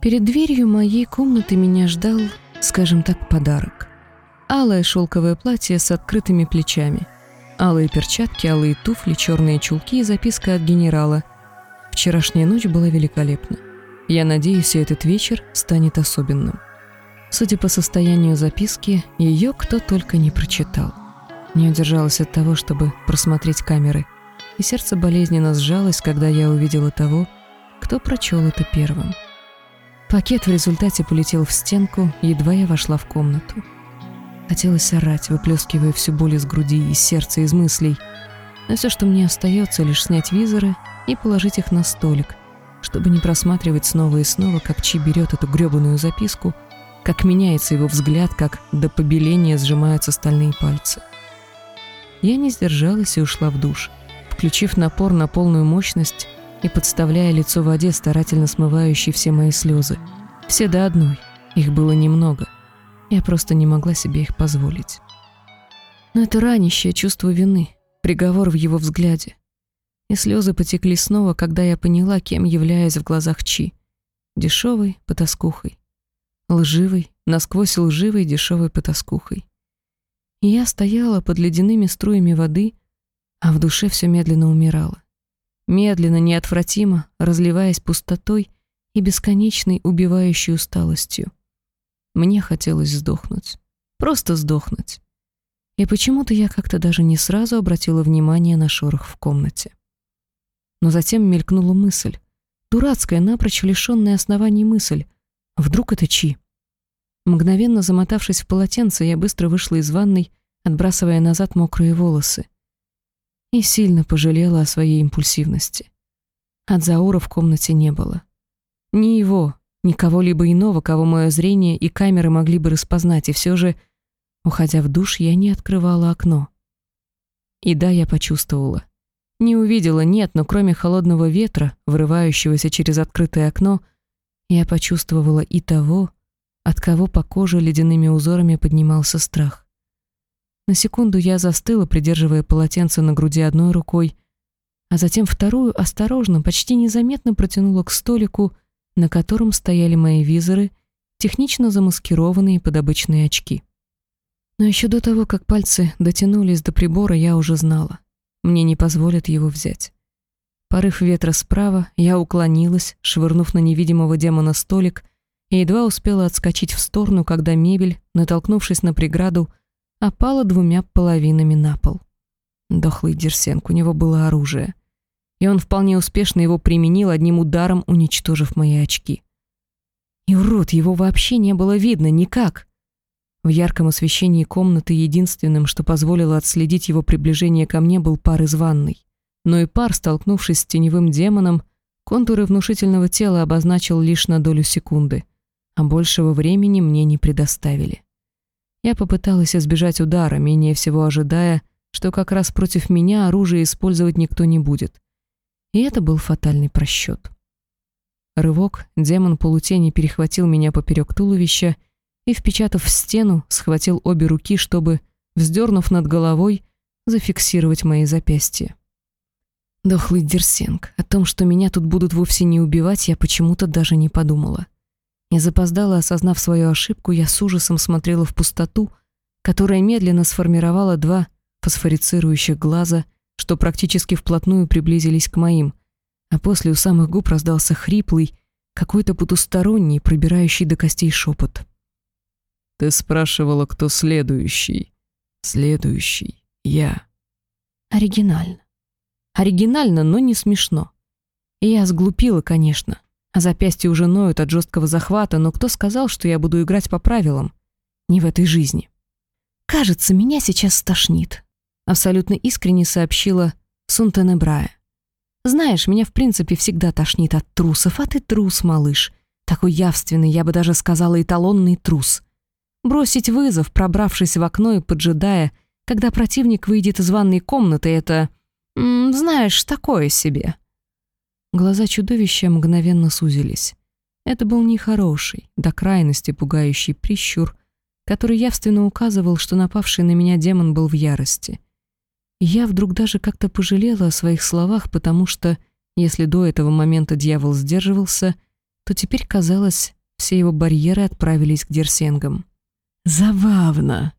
Перед дверью моей комнаты меня ждал, скажем так, подарок. Алое шелковое платье с открытыми плечами. Алые перчатки, алые туфли, черные чулки и записка от генерала. Вчерашняя ночь была великолепна. Я надеюсь, этот вечер станет особенным. Судя по состоянию записки, ее кто только не прочитал. Не удержалась от того, чтобы просмотреть камеры, и сердце болезненно сжалось, когда я увидела того, кто прочел это первым. Пакет в результате полетел в стенку, едва я вошла в комнату. Хотелось орать, выплескивая всю боль из груди, из сердца, из мыслей. Но все, что мне остается, лишь снять визоры и положить их на столик, чтобы не просматривать снова и снова, как Чи берет эту гребаную записку, как меняется его взгляд, как до побеления сжимаются стальные пальцы. Я не сдержалась и ушла в душ, включив напор на полную мощность и подставляя лицо воде, старательно смывающей все мои слезы. Все до одной. Их было немного. Я просто не могла себе их позволить. Но это ранящее чувство вины, приговор в его взгляде. И слезы потекли снова, когда я поняла, кем являюсь в глазах Чи. Дешевой потаскухой. Лживой, насквозь лживой дешевой потаскухой. И я стояла под ледяными струями воды, а в душе все медленно умирало медленно, неотвратимо, разливаясь пустотой и бесконечной убивающей усталостью. Мне хотелось сдохнуть. Просто сдохнуть. И почему-то я как-то даже не сразу обратила внимание на шорох в комнате. Но затем мелькнула мысль. Дурацкая, напрочь лишенная оснований мысль. Вдруг это Чи? Мгновенно замотавшись в полотенце, я быстро вышла из ванной, отбрасывая назад мокрые волосы и сильно пожалела о своей импульсивности. От Заура в комнате не было. Ни его, ни кого-либо иного, кого мое зрение и камеры могли бы распознать, и все же, уходя в душ, я не открывала окно. И да, я почувствовала. Не увидела, нет, но кроме холодного ветра, вырывающегося через открытое окно, я почувствовала и того, от кого по коже ледяными узорами поднимался страх. На секунду я застыла, придерживая полотенце на груди одной рукой, а затем вторую осторожно, почти незаметно протянула к столику, на котором стояли мои визоры, технично замаскированные под обычные очки. Но еще до того, как пальцы дотянулись до прибора, я уже знала. Мне не позволят его взять. Порыв ветра справа, я уклонилась, швырнув на невидимого демона столик, и едва успела отскочить в сторону, когда мебель, натолкнувшись на преграду, опала двумя половинами на пол. Дохлый Дерсенк, у него было оружие. И он вполне успешно его применил, одним ударом уничтожив мои очки. И урод, его вообще не было видно никак. В ярком освещении комнаты единственным, что позволило отследить его приближение ко мне, был пар из ванной. Но и пар, столкнувшись с теневым демоном, контуры внушительного тела обозначил лишь на долю секунды, а большего времени мне не предоставили. Я попыталась избежать удара, менее всего ожидая, что как раз против меня оружие использовать никто не будет. И это был фатальный просчет. Рывок, демон полутени перехватил меня поперек туловища и, впечатав в стену, схватил обе руки, чтобы, вздернув над головой, зафиксировать мои запястья. Дохлый Дерсенг. О том, что меня тут будут вовсе не убивать, я почему-то даже не подумала. Не запоздала, осознав свою ошибку, я с ужасом смотрела в пустоту, которая медленно сформировала два фосфорицирующих глаза, что практически вплотную приблизились к моим, а после у самых губ раздался хриплый, какой-то потусторонний, пробирающий до костей шепот. «Ты спрашивала, кто следующий?» «Следующий. Я». Оригинально. Оригинально, но не смешно. И я сглупила, конечно. А запястья уже ноют от жесткого захвата, но кто сказал, что я буду играть по правилам? Не в этой жизни. «Кажется, меня сейчас стошнит», — абсолютно искренне сообщила Сунтенебрая. «Знаешь, меня в принципе всегда тошнит от трусов, а ты трус, малыш. Такой явственный, я бы даже сказала, эталонный трус. Бросить вызов, пробравшись в окно и поджидая, когда противник выйдет из ванной комнаты, это, знаешь, такое себе. Глаза чудовища мгновенно сузились. Это был нехороший, до крайности пугающий прищур, который явственно указывал, что напавший на меня демон был в ярости. Я вдруг даже как-то пожалела о своих словах, потому что, если до этого момента дьявол сдерживался, то теперь, казалось, все его барьеры отправились к дерсенгам. «Забавно!»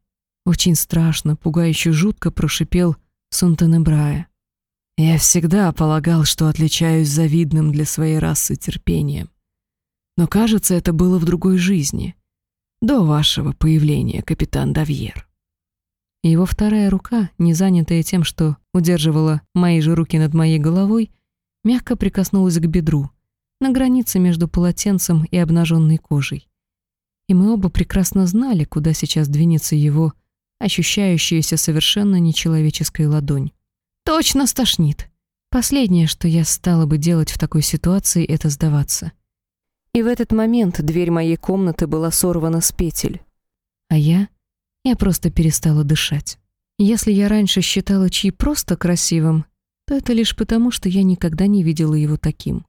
Очень страшно, пугающе жутко прошипел Сунтенебрая. «Я всегда полагал, что отличаюсь завидным для своей расы терпением. Но, кажется, это было в другой жизни, до вашего появления, капитан Давьер». Его вторая рука, не занятая тем, что удерживала мои же руки над моей головой, мягко прикоснулась к бедру, на границе между полотенцем и обнаженной кожей. И мы оба прекрасно знали, куда сейчас двинется его ощущающаяся совершенно нечеловеческая ладонь. «Точно стошнит!» Последнее, что я стала бы делать в такой ситуации, это сдаваться. И в этот момент дверь моей комнаты была сорвана с петель. А я? Я просто перестала дышать. Если я раньше считала Чи просто красивым, то это лишь потому, что я никогда не видела его таким.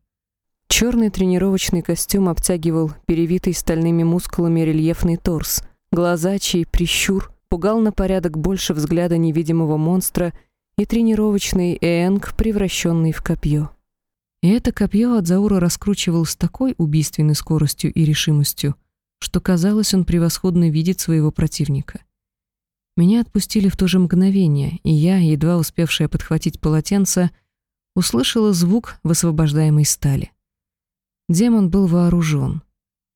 Черный тренировочный костюм обтягивал перевитый стальными мускулами рельефный торс, глаза, чей прищур пугал на порядок больше взгляда невидимого монстра и тренировочный Энг, превращенный в копье. И это копье Адзаура раскручивал с такой убийственной скоростью и решимостью, что казалось, он превосходно видит своего противника. Меня отпустили в то же мгновение, и я, едва успевшая подхватить полотенце, услышала звук высвобождаемой стали. Демон был вооружен.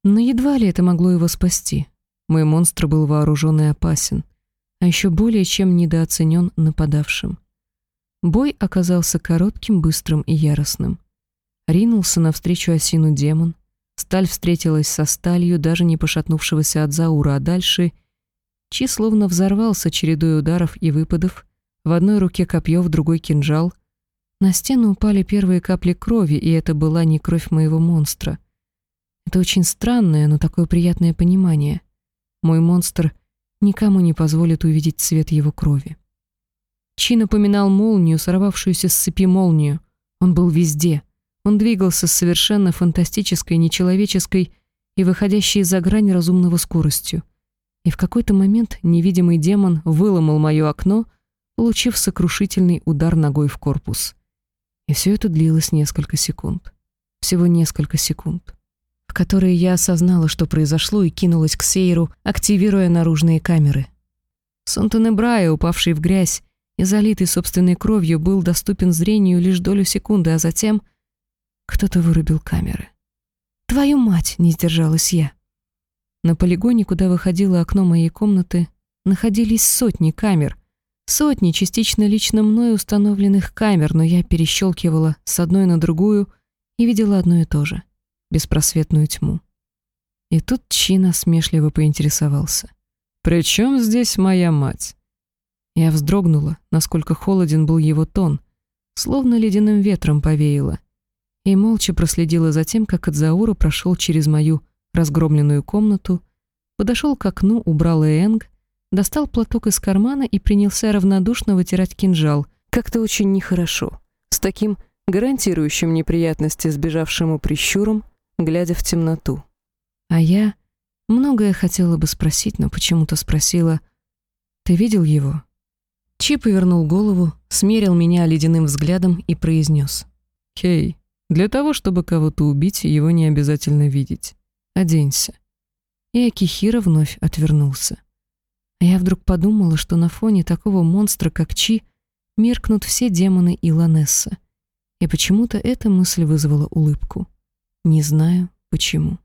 Но едва ли это могло его спасти. Мой монстр был вооружен и опасен, а еще более чем недооценен нападавшим. Бой оказался коротким, быстрым и яростным. Ринулся навстречу осину демон, сталь встретилась со сталью даже не пошатнувшегося от Заура, а дальше Чи словно взорвался чередой ударов и выпадов, в одной руке копье, в другой кинжал — на стену упали первые капли крови, и это была не кровь моего монстра. Это очень странное, но такое приятное понимание. Мой монстр никому не позволит увидеть цвет его крови. Чи напоминал молнию, сорвавшуюся с цепи молнию. Он был везде. Он двигался с совершенно фантастической, нечеловеческой и выходящей за грань разумного скоростью. И в какой-то момент невидимый демон выломал мое окно, получив сокрушительный удар ногой в корпус. И все это длилось несколько секунд. Всего несколько секунд. В которые я осознала, что произошло, и кинулась к Сейру, активируя наружные камеры. Сонтенебрая, упавший в грязь и залитый собственной кровью, был доступен зрению лишь долю секунды, а затем кто-то вырубил камеры. «Твою мать!» — не сдержалась я. На полигоне, куда выходило окно моей комнаты, находились сотни камер — Сотни частично лично мной установленных камер, но я перещелкивала с одной на другую и видела одно и то же — беспросветную тьму. И тут Чина смешливо поинтересовался. «При чем здесь моя мать?» Я вздрогнула, насколько холоден был его тон, словно ледяным ветром повеяло, и молча проследила за тем, как Адзаура прошел через мою разгромленную комнату, подошел к окну, убрал Энг достал платок из кармана и принялся равнодушно вытирать кинжал. Как-то очень нехорошо. С таким гарантирующим неприятности сбежавшему прищуром, глядя в темноту. А я многое хотела бы спросить, но почему-то спросила «Ты видел его?» Чи повернул голову, смерил меня ледяным взглядом и произнес «Кей, для того, чтобы кого-то убить, его не обязательно видеть. Оденься». И Акихира вновь отвернулся. А я вдруг подумала, что на фоне такого монстра, как Чи, меркнут все демоны Илонесса. И почему-то эта мысль вызвала улыбку. Не знаю, почему.